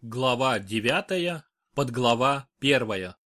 Глава девятая, подглава первая.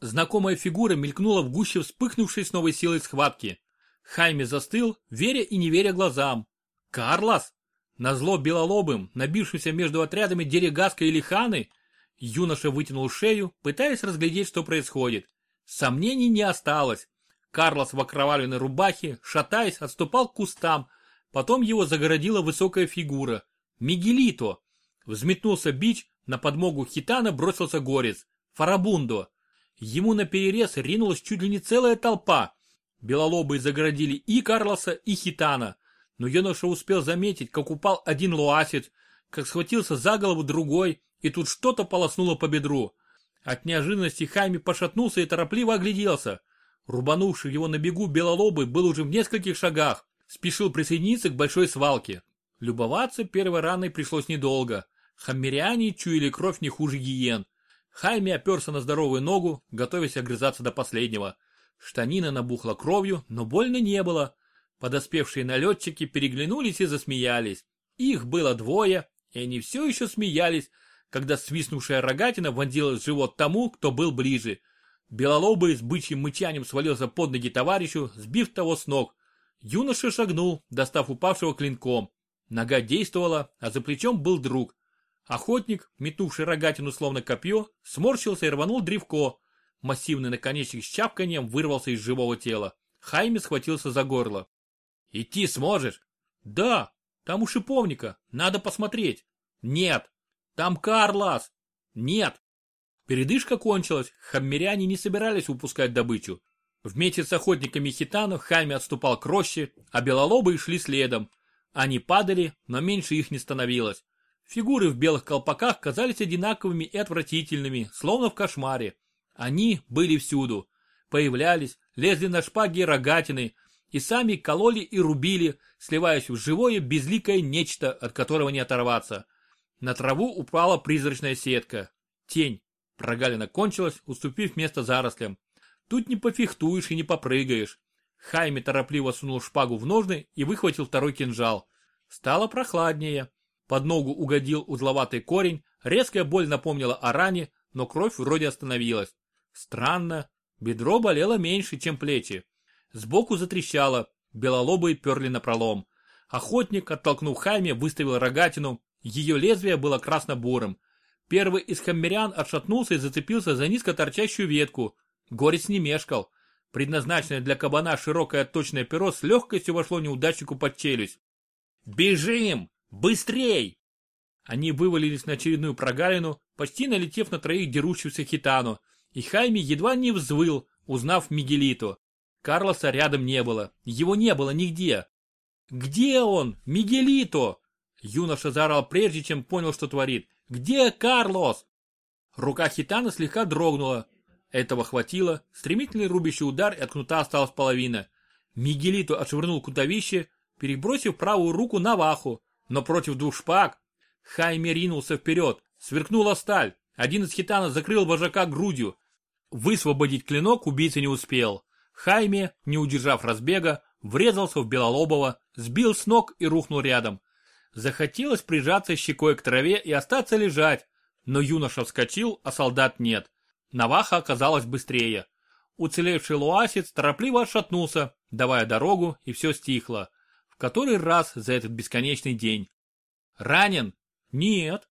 Знакомая фигура мелькнула в гуще вспыхнувшей с новой силой схватки. Хайме застыл, веря и не веря глазам. Карлос? Назло белолобым, набившимся между отрядами Дерегаска или Ханы, юноша вытянул шею, пытаясь разглядеть, что происходит. Сомнений не осталось. Карлос в окровавленной рубахе, шатаясь, отступал к кустам, потом его загородила высокая фигура. Мигелито, Взметнулся бич, на подмогу хитана бросился горец. Фарабундо. Ему на перерез ринулась чуть ли не целая толпа. Белолобые загородили и Карлоса, и хитана. Но юноша успел заметить, как упал один луасец, как схватился за голову другой, и тут что-то полоснуло по бедру. От неожиданности Хайми пошатнулся и торопливо огляделся. Рубанувший его на бегу белолобый был уже в нескольких шагах, спешил присоединиться к большой свалке. Любоваться первой раной пришлось недолго. Хаммериане чуяли кровь не хуже гиен. Хайми оперся на здоровую ногу, готовясь огрызаться до последнего. Штанина набухла кровью, но больно не было. Подоспевшие налетчики переглянулись и засмеялись. Их было двое, и они все еще смеялись, когда свистнувшая рогатина вонзилась в живот тому, кто был ближе. Белолобый с бычьим мычанием свалился под ноги товарищу, сбив того с ног. Юноша шагнул, достав упавшего клинком. Нога действовала, а за плечом был друг. Охотник, метнувший рогатину словно копье, сморщился и рванул древко. Массивный наконечник с чапканием вырвался из живого тела. Хайме схватился за горло. «Идти сможешь?» «Да, там у шиповника, надо посмотреть». «Нет». «Там Карлас». «Нет». Передышка кончилась, хаммеряне не собирались упускать добычу. Вместе с охотниками хитану Хайме отступал к роще, а белолобые шли следом. Они падали, но меньше их не становилось. Фигуры в белых колпаках казались одинаковыми и отвратительными, словно в кошмаре. Они были всюду. Появлялись, лезли на шпаги и рогатины, и сами кололи и рубили, сливаясь в живое безликое нечто, от которого не оторваться. На траву упала призрачная сетка. Тень. Прогалина кончилась, уступив место зарослям. Тут не пофехтуешь и не попрыгаешь. Хайми торопливо сунул шпагу в ножны и выхватил второй кинжал. Стало прохладнее. Под ногу угодил узловатый корень, резкая боль напомнила о ране, но кровь вроде остановилась. Странно, бедро болело меньше, чем плечи. Сбоку затрещало, белолобые перли на пролом. Охотник, оттолкнув Хайме, выставил рогатину, ее лезвие было красно-бурым. Первый из хаммерян отшатнулся и зацепился за низко торчащую ветку. Горец не мешкал. Предназначенное для кабана широкое точное перо с легкостью вошло неудачнику под челюсть. «Бежим!» Быстрей!» Они вывалились на очередную прогалину, почти налетев на троих дерущихся хитану, и Хайми едва не взвыл, узнав Мигелиту. Карлоса рядом не было, его не было нигде. «Где он? Мигелито?» Юноша заорал прежде, чем понял, что творит. «Где Карлос?» Рука хитана слегка дрогнула. Этого хватило. Стремительный рубящий удар, и от кнута осталась половина. Мигелито отшвырнул кутовище, перебросив правую руку на ваху но против двух шпаг Хайме ринулся вперед, сверкнула сталь, один из хитанов закрыл вожака грудью. Высвободить клинок убийца не успел. Хайме, не удержав разбега, врезался в Белолобова, сбил с ног и рухнул рядом. Захотелось прижаться щекой к траве и остаться лежать, но юноша вскочил, а солдат нет. Наваха оказалась быстрее. Уцелевший луасец торопливо отшатнулся, давая дорогу, и все стихло который раз за этот бесконечный день. Ранен? Нет.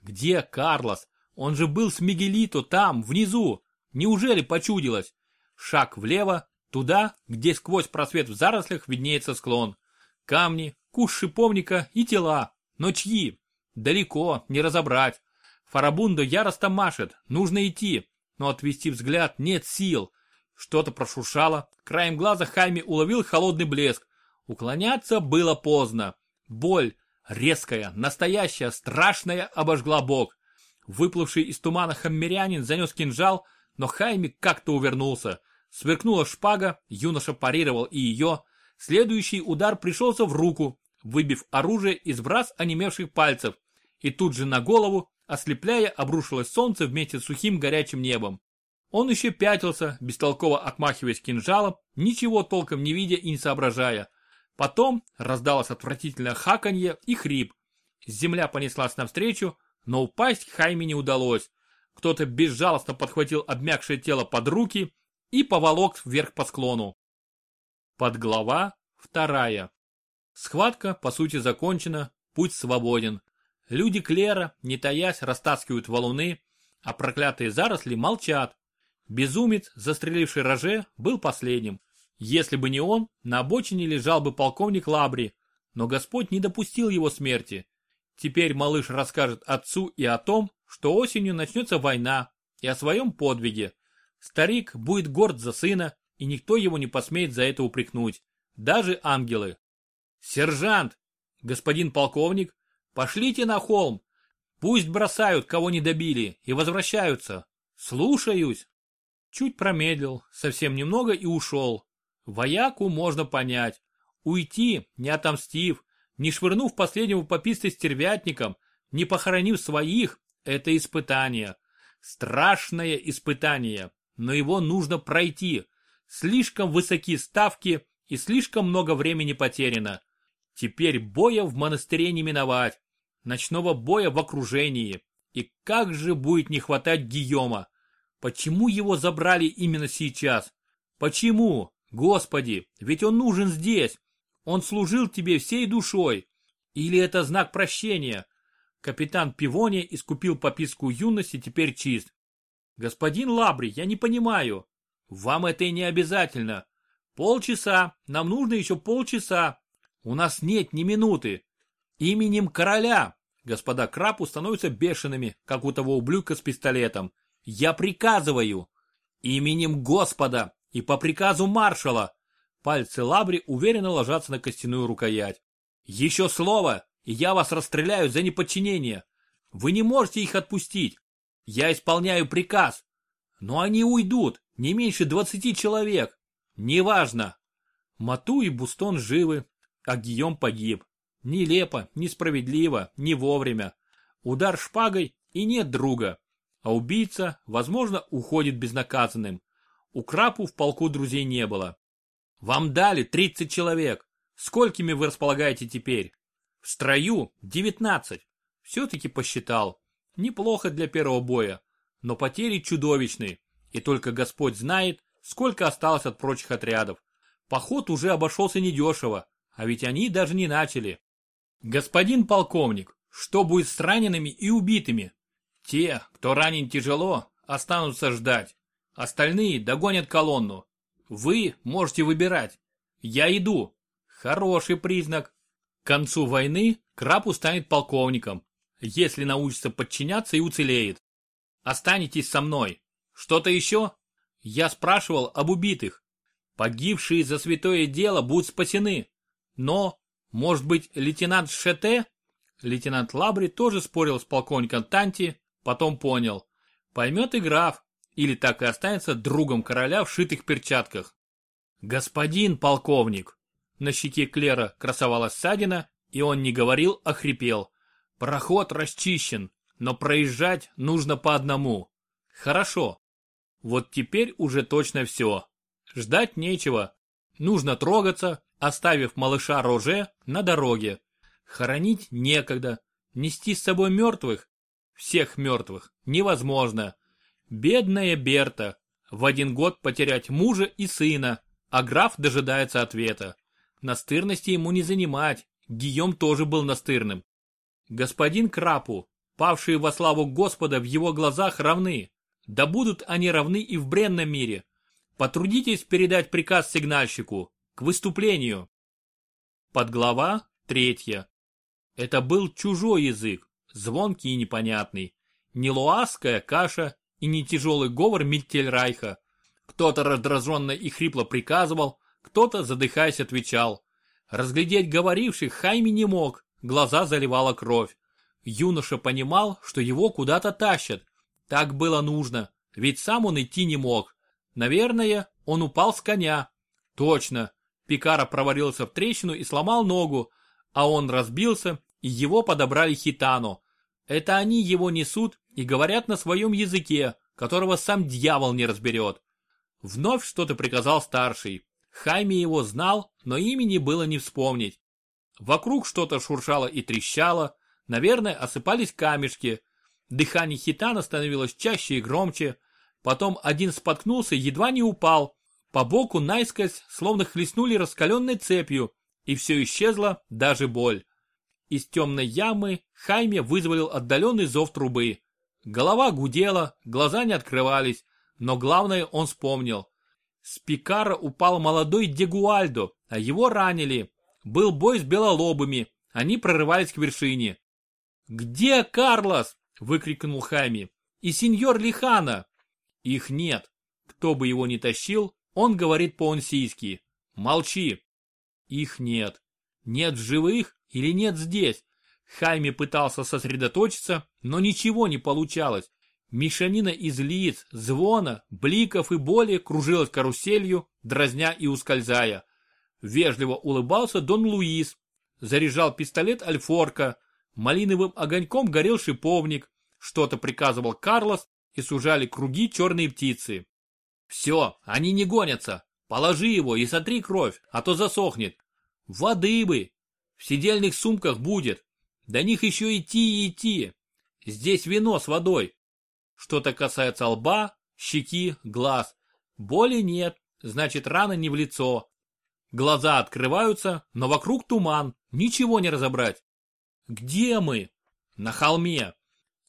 Где Карлос? Он же был с Мигелито там, внизу. Неужели почудилось? Шаг влево, туда, где сквозь просвет в зарослях виднеется склон. Камни, куш шиповника и тела. Но чьи? Далеко, не разобрать. Фарабундо яростно машет, нужно идти, но отвести взгляд нет сил. Что-то прошуршало, краем глаза Хайми уловил холодный блеск, Уклоняться было поздно. Боль, резкая, настоящая, страшная, обожгла бок. Выплывший из тумана хаммерянин занес кинжал, но Хайми как-то увернулся. Сверкнула шпага, юноша парировал и ее. Следующий удар пришелся в руку, выбив оружие из враз онемевших пальцев. И тут же на голову, ослепляя, обрушилось солнце вместе с сухим горячим небом. Он еще пятился, бестолково отмахиваясь кинжалом, ничего толком не видя и не соображая. Потом раздалось отвратительное хаканье и хрип. Земля понеслась навстречу, но упасть Хайме не удалось. Кто-то безжалостно подхватил обмякшее тело под руки и поволок вверх по склону. Подглава вторая. Схватка, по сути, закончена, путь свободен. Люди Клера, не таясь, растаскивают валуны, а проклятые заросли молчат. Безумец, застреливший Роже, был последним. Если бы не он, на обочине лежал бы полковник Лабри, но Господь не допустил его смерти. Теперь малыш расскажет отцу и о том, что осенью начнется война, и о своем подвиге. Старик будет горд за сына, и никто его не посмеет за это упрекнуть. Даже ангелы. «Сержант! Господин полковник! Пошлите на холм! Пусть бросают, кого не добили, и возвращаются! Слушаюсь!» Чуть промедлил, совсем немного и ушел. Вояку можно понять. Уйти, не отомстив, не швырнув последнего попистой стервятником, не похоронив своих, это испытание. Страшное испытание, но его нужно пройти. Слишком высоки ставки и слишком много времени потеряно. Теперь боя в монастыре не миновать. Ночного боя в окружении. И как же будет не хватать Гийома? Почему его забрали именно сейчас? Почему? Господи, ведь он нужен здесь. Он служил тебе всей душой. Или это знак прощения? Капитан Пивони искупил пописку юности, теперь чист. Господин Лабри, я не понимаю. Вам это и не обязательно. Полчаса, нам нужно еще полчаса. У нас нет ни минуты. Именем короля. Господа Крапу становятся бешеными, как у того ублюдка с пистолетом. Я приказываю. Именем Господа и по приказу маршала. Пальцы Лабри уверенно ложатся на костяную рукоять. Еще слово, и я вас расстреляю за неподчинение. Вы не можете их отпустить. Я исполняю приказ. Но они уйдут, не меньше двадцати человек. Неважно. Мату и Бустон живы, а Гийом погиб. Нелепо, несправедливо, не вовремя. Удар шпагой и нет друга. А убийца, возможно, уходит безнаказанным. У Крапу в полку друзей не было. Вам дали 30 человек. Сколькими вы располагаете теперь? В строю 19. Все-таки посчитал. Неплохо для первого боя. Но потери чудовищные. И только Господь знает, сколько осталось от прочих отрядов. Поход уже обошелся недешево, а ведь они даже не начали. Господин полковник, что будет с ранеными и убитыми? Те, кто ранен тяжело, останутся ждать. Остальные догонят колонну. Вы можете выбирать. Я иду. Хороший признак. К концу войны Крапу станет полковником, если научится подчиняться и уцелеет. Останетесь со мной. Что-то еще? Я спрашивал об убитых. Погибшие за святое дело будут спасены. Но, может быть, лейтенант Шете? Лейтенант Лабри тоже спорил с полковником Танти, потом понял. Поймет и граф, или так и останется другом короля в шитых перчатках. Господин полковник! На щеке Клера красовалась ссадина, и он не говорил, а хрипел. Проход расчищен, но проезжать нужно по одному. Хорошо. Вот теперь уже точно все. Ждать нечего. Нужно трогаться, оставив малыша Роже на дороге. Хоронить некогда. Нести с собой мертвых? Всех мертвых. Невозможно. Бедная Берта. В один год потерять мужа и сына, а граф дожидается ответа. Настырности ему не занимать, Гийом тоже был настырным. Господин Крапу, павшие во славу Господа в его глазах равны. Да будут они равны и в бренном мире. Потрудитесь передать приказ сигнальщику. К выступлению. Подглава третья. Это был чужой язык, звонкий и непонятный. Не луасская каша и не тяжелый говор Миттельрайха. Кто-то раздраженно и хрипло приказывал, кто-то, задыхаясь, отвечал. Разглядеть говоривших Хайми не мог, глаза заливала кровь. Юноша понимал, что его куда-то тащат. Так было нужно, ведь сам он идти не мог. Наверное, он упал с коня. Точно, Пикара провалился в трещину и сломал ногу, а он разбился, и его подобрали хитану. Это они его несут и говорят на своем языке, которого сам дьявол не разберет. Вновь что-то приказал старший. Хайми его знал, но имени было не вспомнить. Вокруг что-то шуршало и трещало, наверное, осыпались камешки. Дыхание хитана становилось чаще и громче. Потом один споткнулся едва не упал. По боку наискось словно хлестнули раскаленной цепью, и все исчезло, даже боль. Из темной ямы Хайме вызволил отдаленный зов трубы. Голова гудела, глаза не открывались, но главное он вспомнил. С Пикара упал молодой Дегуальдо, а его ранили. Был бой с белолобами, они прорывались к вершине. «Где Карлос?» – выкрикнул Хайми. «И сеньор Лихана?» «Их нет. Кто бы его ни тащил, он говорит по-онсийски. Молчи!» «Их нет. Нет живых или нет здесь?» Хайми пытался сосредоточиться, но ничего не получалось. Мишанина из лиц, звона, бликов и боли кружилась каруселью, дразня и ускользая. Вежливо улыбался Дон Луис, заряжал пистолет Альфорка, малиновым огоньком горел шиповник, что-то приказывал Карлос и сужали круги черные птицы. «Все, они не гонятся. Положи его и сотри кровь, а то засохнет. Воды бы. В сидельных сумках будет. До них еще идти и идти. Здесь вино с водой. Что-то касается лба, щеки, глаз. Боли нет, значит рана не в лицо. Глаза открываются, но вокруг туман, ничего не разобрать. Где мы? На холме.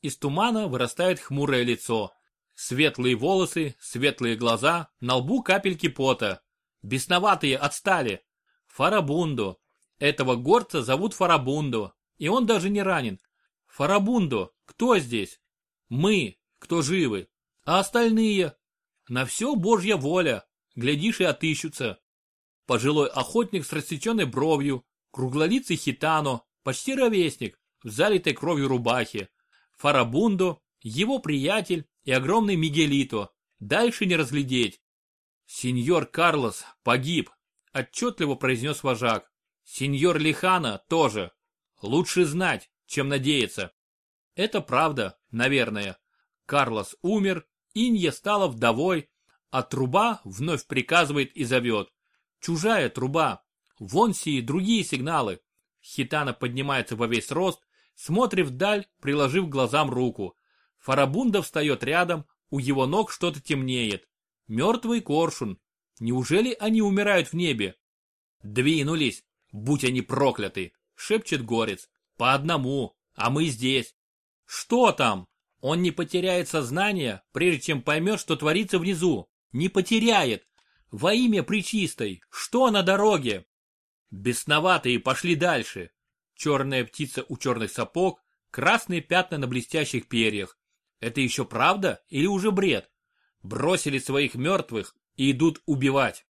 Из тумана вырастает хмурое лицо. Светлые волосы, светлые глаза, на лбу капельки пота. Бесноватые отстали. Фарабунду. Этого горца зовут Фарабунду, и он даже не ранен. Фарабунду, кто здесь? Мы, кто живы, а остальные? На все божья воля, глядишь и отыщутся. Пожилой охотник с рассеченной бровью, круглолицый хитано, почти ровесник, в залитой кровью рубахе. Фарабундо, его приятель и огромный Мигелито. Дальше не разглядеть. Сеньор Карлос погиб, отчетливо произнес вожак. Сеньор Лихана тоже. Лучше знать, чем надеяться. Это правда, наверное. Карлос умер, Инья стала вдовой, а труба вновь приказывает и зовет. Чужая труба. Вон сии другие сигналы. Хитана поднимается во весь рост, смотрит вдаль, приложив глазам руку. Фарабунда встает рядом, у его ног что-то темнеет. Мертвый коршун. Неужели они умирают в небе? Двинулись, будь они прокляты, шепчет горец. По одному, а мы здесь. Что там? Он не потеряет сознание, прежде чем поймет, что творится внизу. Не потеряет. Во имя Пречистой, что на дороге? Бесноватые пошли дальше. Черная птица у черных сапог, красные пятна на блестящих перьях. Это еще правда или уже бред? Бросили своих мертвых и идут убивать.